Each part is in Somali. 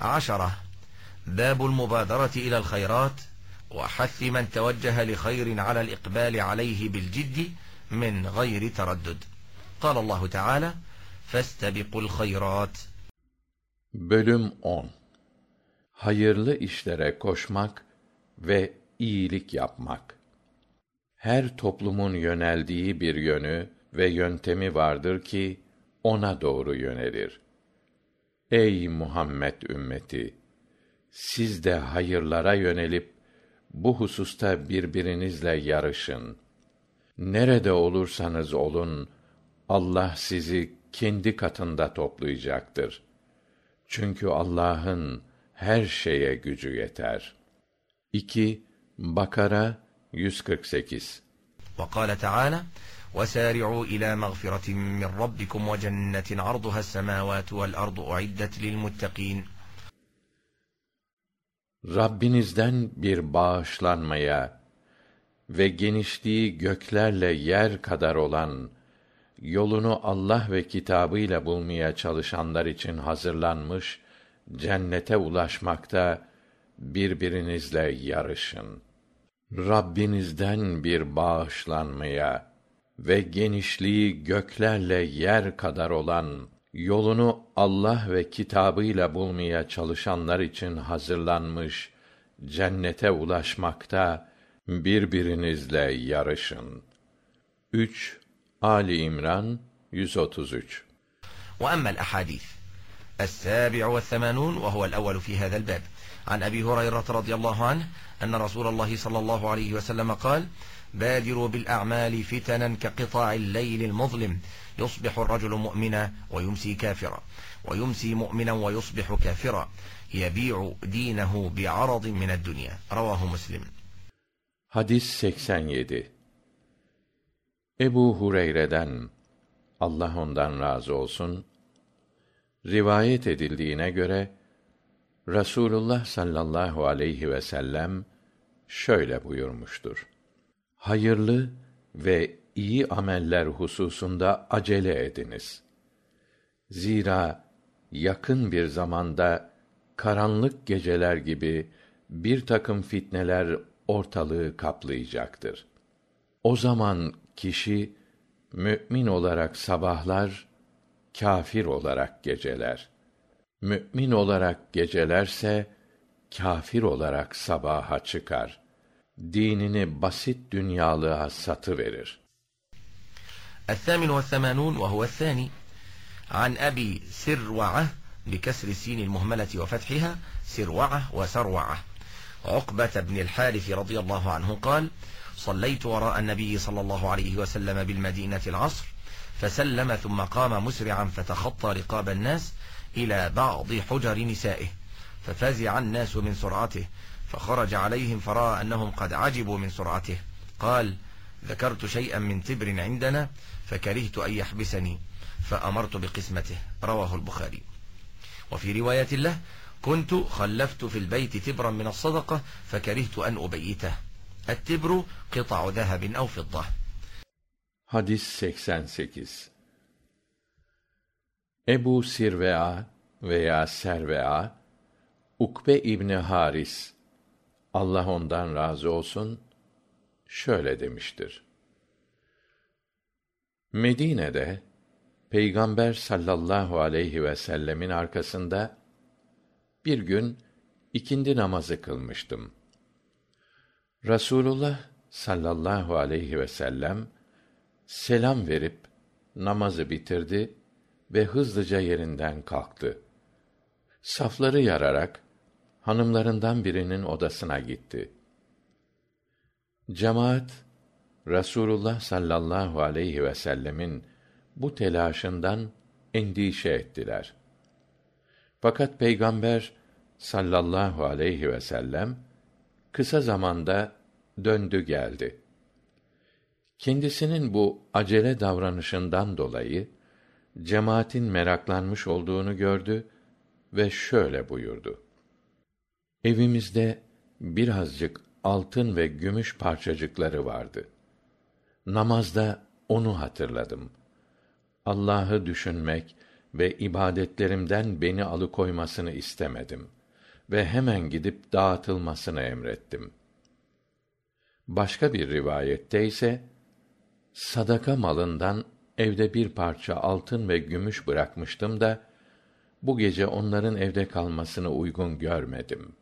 عشرة باب المبادرة إلى الخيرات وحث من توجه لخير على الإقبال عليه بالجد من غير تردد قال الله تعالى فاستبقوا الخيرات Bölüm 10 Hayırlı işlere koşmak ve iyilik yapmak. Her toplumun yöneldiği bir yönü ve yöntemi vardır ki ona doğru yönelir. ey muhammed ümmeti siz de hayırlara yönelip bu hususta birbirinizle yarışın. Nerede olursanız olun allah sizi kendi katında toplayacaktır. Çünkü allah'ın her şeye gücü yeter. Bakara vkal taal وسارعوا إلى مغفرة من ربكم وجنة عرضها السماوات والأرض أعدت للمتقين Rabbinizden bir bağışlanmaya ve genişliği göklerle yer kadar olan yolunu Allah ve kitabıyla bulmaya çalışanlar için hazırlanmış cennete ulaşmakta birbirinizle yarışın. Rabbinizden bir bağışlanmaya ve genişliği göklerle yer kadar olan yolunu Allah ve kitabıyla bulmaya çalışanlar için hazırlanmış cennete ulaşmakta birbirinizle yarışın. 3 Ali İmran 133 وأما الأحاديث السابع والثمانون وهو الأول في هذا الباب عن أبي هريرة رضي الله عنه أن رسول الله صلى الله عليه وسلم قال بادروا بالأعمال فتنا كقطاع الليل المظلم يصبح الرجل مؤمنا ويمسي كافرا ويمسي مؤمنا ويصبح كافرا يبيع دينه بعرض من الدنيا رواه مسلم Hadis 87 Ebu Hureyre'den Allah ondan razı olsun rivayet edildiğine göre Rasulullah sallallahu aleyhi ve sellem şöyle buyurmuştur. Hayırlı ve iyi ameller hususunda acele ediniz. Zira yakın bir zamanda karanlık geceler gibi bir takım fitneler ortalığı kaplayacaktır. O zaman kişi mü'min olarak sabahlar, kâfir olarak geceler. Mü'min olarak gecelerse kâfir olarak sabaha çıkar Dinini basit dünyalığa satıverir. الثامن والثمانون وهو الثاني عن أبي سروعة بكسر السين المهملة وفتحها سروعة وسروعة عقبة بن الحارث رضي الله عنه قال صليت وراء النبي صلى الله عليه وسلم بالمدينة العصر فسلم ثم قام مسرعا فتخطى رقاب الناس إلى بعض حجر نسائه ففزع الناس من سرعته فخرج عليهم فرأى أنهم قد عجبوا من سرعته قال ذكرت شيئا من تبر عندنا فكرهت أن يحبسني فأمرت بقسمته رواه البخاري وفي رواية له كنت خلفت في البيت تبرا من الصدقة فكرهت أن أبيته التبر قطع ذهب أو فضة Hadis 88 Ebu Sirvea veya Servea Ukbe İbni Haris Allah ondan razı olsun şöyle demiştir. Medine'de Peygamber sallallahu aleyhi ve sellemin arkasında bir gün ikindi namazı kılmıştım. Rasulullah sallallahu aleyhi ve sellem selam verip namazı bitirdi ve hızlıca yerinden kalktı. Safları yararak hanımlarından birinin odasına gitti. Cemaat Rasulullah sallallahu aleyhi ve sellemin bu telaşından endişe ettiler. Fakat Peygamber sallallahu aleyhi ve sellem kısa zamanda döndü geldi. Kendisinin bu acele davranışından dolayı cemaatin meraklanmış olduğunu gördü ve şöyle buyurdu. Evimizde birazcık altın ve gümüş parçacıkları vardı. Namazda onu hatırladım. Allah'ı düşünmek ve ibadetlerimden beni alıkoymasını istemedim ve hemen gidip dağıtılmasını emrettim. Başka bir rivayette ise sadaka malından evde bir parça altın ve gümüş bırakmıştım da bu gece onların evde kalmasını uygun görmedim.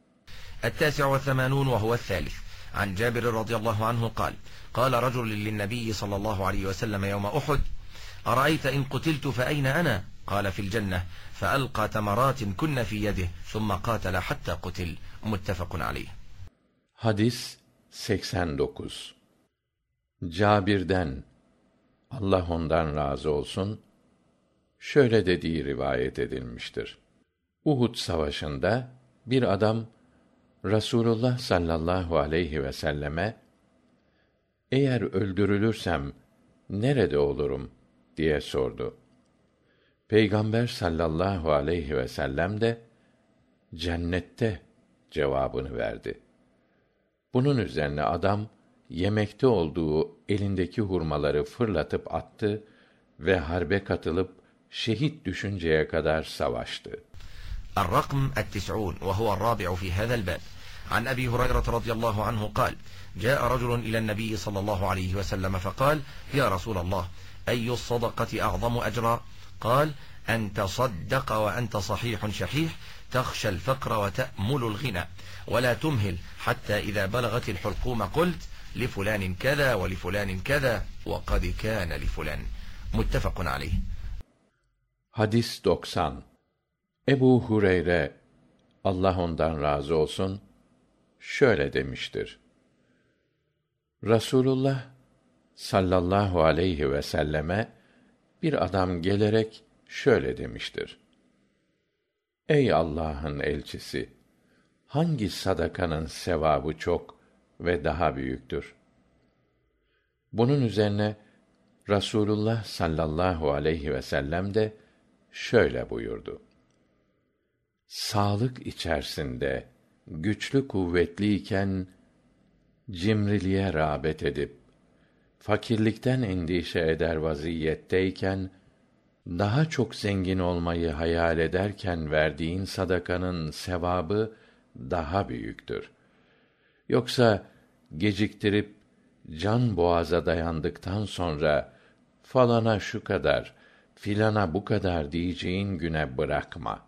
التاسع والثمانون وهو الثالث عن جابر رضي الله عنه قال قال رجل للنبي صلى الله عليه وسلم يوم أحد أرأيت إن قتلت فأين أنا قال في الجنة فألقى تمرات كن في يده ثم قاتل حتى قتل متفق عليه Hadis 89 Cabir'den Allah ondan razı olsun şöyle dediği rivayet edilmiştir. Uhud savaşında bir adam Rasulullah sallallahu aleyhi ve selleme eğer öldürülürsem nerede olurum diye sordu. Peygamber sallallahu aleyhi ve sellem de cennette cevabını verdi. Bunun üzerine adam yemekte olduğu elindeki hurmaları fırlatıp attı ve harbe katılıp şehit düşünceye kadar savaştı. الرقم التسعون وهو الرابع في هذا الباب عن أبي هريرة رضي الله عنه قال جاء رجل إلى النبي صلى الله عليه وسلم فقال يا رسول الله أي الصدقة أعظم أجرا قال أن تصدق وأنت صحيح شحيح تخشى الفقر وتأمل الغنى ولا تمهل حتى إذا بلغت الحلقوم قلت لفلان كذا ولفلان كذا وقد كان لفلان متفق عليه Hadis 90 Ebu Hureyre Allah ondan razı olsun şöyle demiştir. Rasulullah sallallahu aleyhi ve selleme bir adam gelerek şöyle demiştir. Ey Allah'ın elçisi! Hangi sadakanın sevabı çok ve daha büyüktür? Bunun üzerine Rasulullah sallallahu aleyhi ve sellem de şöyle buyurdu. Sağlık içerisinde güçlü kuvvetliyken cimriliğe rağbet edip fakirlikten endişe eder vaziyetteyken daha çok zengin olmayı hayal ederken verdiğin sadakanın sevabı daha büyüktür. Yoksa geciktirip can boğaza dayandıktan sonra falana şu kadar, filana bu kadar diyeceğin güne bırakma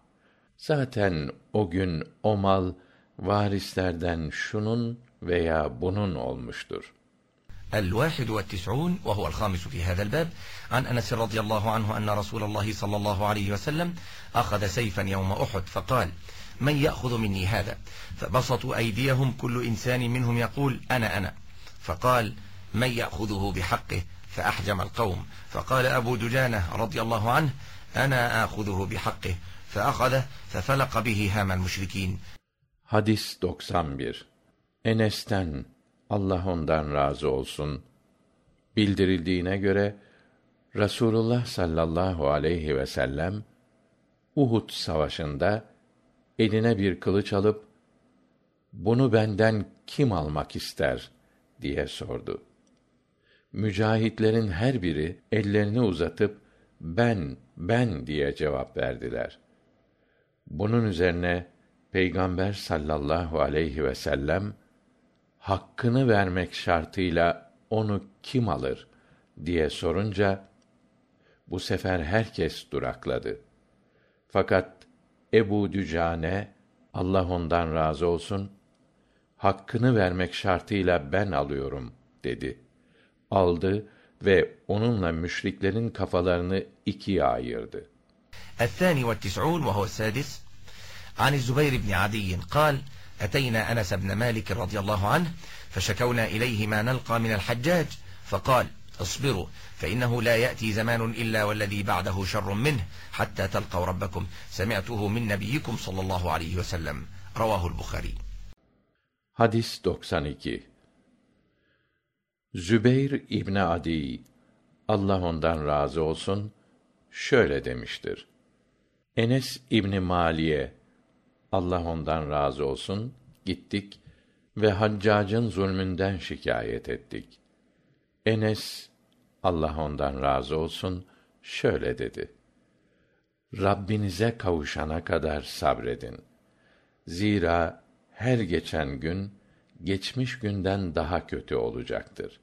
Zaten o gün o mal varislerden şunun veya bunun olmuştur. الواحد والتسعون وهو الخامس في هذا الباب عن أنس رضي الله عنه أن رسول الله صلى الله عليه وسلم أخذ سيفا يوم أحد فقال من يأخذ مني هذا فبسطوا أيديهم كل إنسان منهم يقول أنا أنا فقال من يأخذه بحقه فأحجم القوم فقال أبو دجانة رضي الله عنه أنا آخذه بحقه فأخذه ففلق به هام المشركين Hadis 91 Enes'ten Allah ondan razı olsun bildirildiğine göre Rasulullah sallallahu aleyhi ve sellem Uhud savaşında eline bir kılıç alıp bunu benden kim almak ister diye sordu. Mücahitlerin her biri ellerini uzatıp ben ben diye cevap verdiler. Bunun üzerine Peygamber sallallahu aleyhi ve sellem hakkını vermek şartıyla onu kim alır diye sorunca bu sefer herkes durakladı. Fakat Ebu Dücane Allah ondan razı olsun hakkını vermek şartıyla ben alıyorum dedi. Aldı ve onunla müşriklerin kafalarını ikiye ayırdı. الثاني والتسعون وهو السادس عن الزبير بن عدي قال أتينا أنس بن مالك رضي الله عنه فشكونا إليه ما نلقى من الحجاج فقال اصبروا فإنه لا يأتي زمان إلا والذي بعده شر منه حتى تلقوا ربكم سمعته من نبيكم صلى الله عليه وسلم رواه البخاري Hadis 92 Zübeyr İbni Adi Allah ondan razı olsun şöyle demiştir. Enes İbni Maliye Allah ondan razı olsun gittik ve Haccac'ın zulmünden şikayet ettik. Enes Allah ondan razı olsun şöyle dedi. Rabbinize kavuşana kadar sabredin. Zira her geçen gün geçmiş günden daha kötü olacaktır.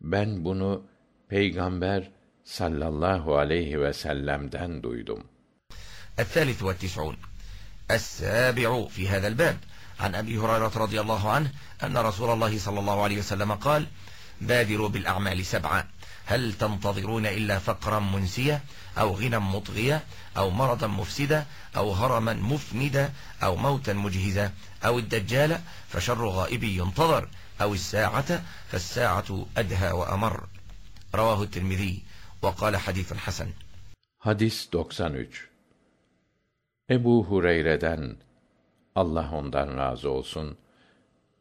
Ben bunu Peygamber sallallahu aleyhi ve sellem'den duydum. الثالث والتسعون السابع في هذا الباب عن أبي هريرة رضي الله عنه أن رسول الله صلى الله عليه وسلم قال بادروا بالأعمال سبعا هل تنتظرون إلا فقرا منسيا أو غنى مطغيا أو مرضا مفسدا أو هرما مفندا أو موتا مجهزا أو الدجال فشر غائب ينتظر أو الساعة فالساعة أدهى وأمر رواه الترمذي وقال حديث حسن Hadis 93 Ebu Hureyre'den Allah ondan razı olsun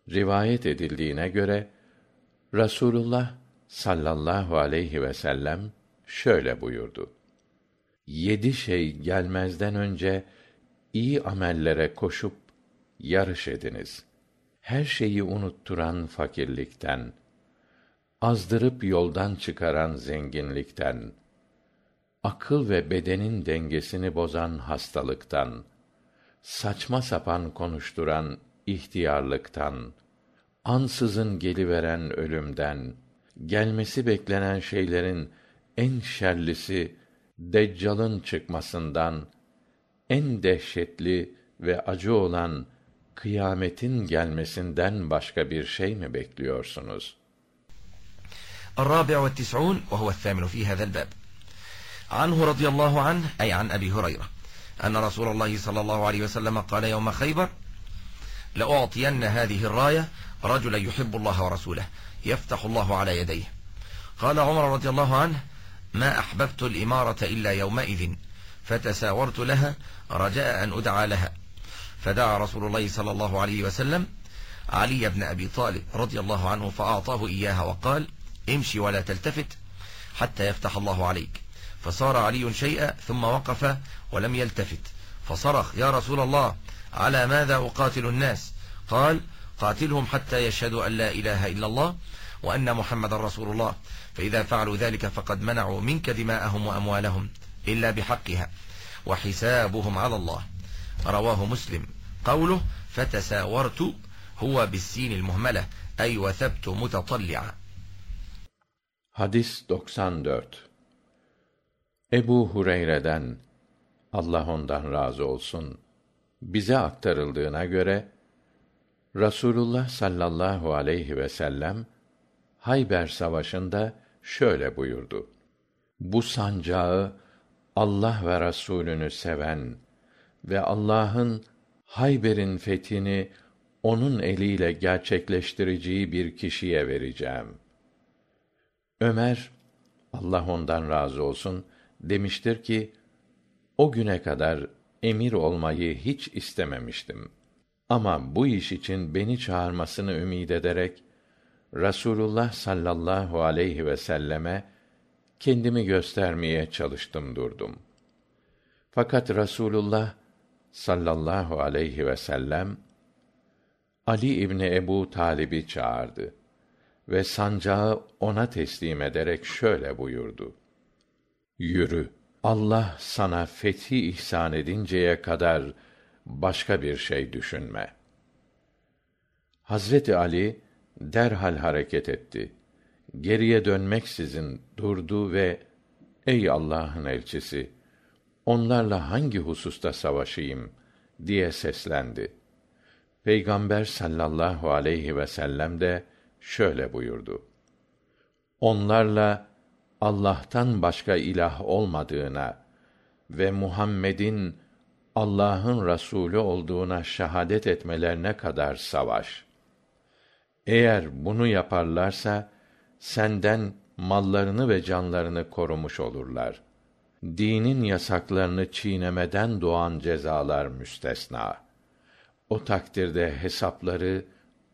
rivayet edildiğine göre Rasulullah sallallahu aleyhi ve sellem şöyle buyurdu. Yedi şey gelmezden önce iyi amellere koşup yarış ediniz. Her şeyi unutturan fakirlikten, azdırıp yoldan çıkaran zenginlikten, akıl ve bedenin dengesini bozan hastalıktan, saçma sapan konuşturan ihtiyarlıktan, ansızın geliveren ölümden, gelmesi beklenen şeylerin en şerlisi Deccal'ın çıkmasından, en dehşetli ve acı olan kıyametin gelmesinden başka bir şey mi bekliyorsunuz? عنه رضي الله عنه أي عن أبي هريرة أن رسول الله صلى الله عليه وسلم قال يوم خيبر لأعطين هذه الراية رجلا يحب الله ورسوله يفتح الله على يديه قال عمر رضي الله عنه ما أحببت الإمارة إلا يومئذ فتساورت لها رجاء أن أدعى لها فدعا رسول الله صلى الله عليه وسلم علي بن أبي طالب رضي الله عنه فأعطاه إياها وقال امشي ولا تلتفت حتى يفتح الله عليك فصار علي شيئا ثم وقف ولم يلتفت فصرخ يا رسول الله على ماذا أقاتل الناس قال قاتلهم حتى يشهدوا أن لا إله إلا الله وأن محمد رسول الله فإذا فعلوا ذلك فقد منعوا منك دماءهم وأموالهم إلا بحقها وحسابهم على الله رواه مسلم قوله فتساورت هو بالسين المهملة أي وثبت متطلعا Hadis 94 Ebu Hureyre'den Allah ondan razı olsun bize aktarıldığına göre Rasulullah sallallahu aleyhi ve sellem Hayber Savaşı'nda şöyle buyurdu. Bu sancağı Allah ve Rasulünü seven ve Allah'ın Hayber'in fethini onun eliyle gerçekleştireceği bir kişiye vereceğim. Ömer Allah ondan razı olsun demiştir ki o güne kadar emir olmayı hiç istememiştim. Ama bu iş için beni çağırmasını ümid ederek Rasulullah sallallahu aleyhi ve selleme kendimi göstermeye çalıştım durdum. Fakat Rasulullah sallallahu aleyhi ve sellem Ali İbni Ebu Talib'i çağırdı ve sancağı ona teslim ederek şöyle buyurdu. Yürü, Allah sana fethi ihsan edinceye kadar başka bir şey düşünme. Hazreti Ali derhal hareket etti. Geriye dönmeksizin durdu ve ey Allah'ın elçisi onlarla hangi hususta savaşayım diye seslendi. Peygamber sallallahu aleyhi ve sellem de şöyle buyurdu. Onlarla Allah'tan başka ilah olmadığına ve Muhammed'in Allah'ın Resulü olduğuna şahadet etmelerine kadar savaş. Eğer bunu yaparlarsa senden mallarını ve canlarını korumuş olurlar. Dinin yasaklarını çiğnemeden doğan cezalar müstesna. O takdirde hesapları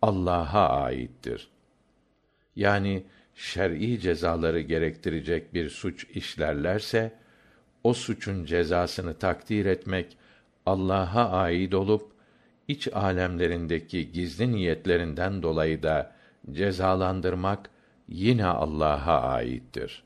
Allah'a aittir. Yani şer'i cezaları gerektirecek bir suç işlerlerse o suçun cezasını takdir etmek Allah'a ait olup iç alemlerindeki gizli niyetlerinden dolayı da cezalandırmak yine Allah'a aittir.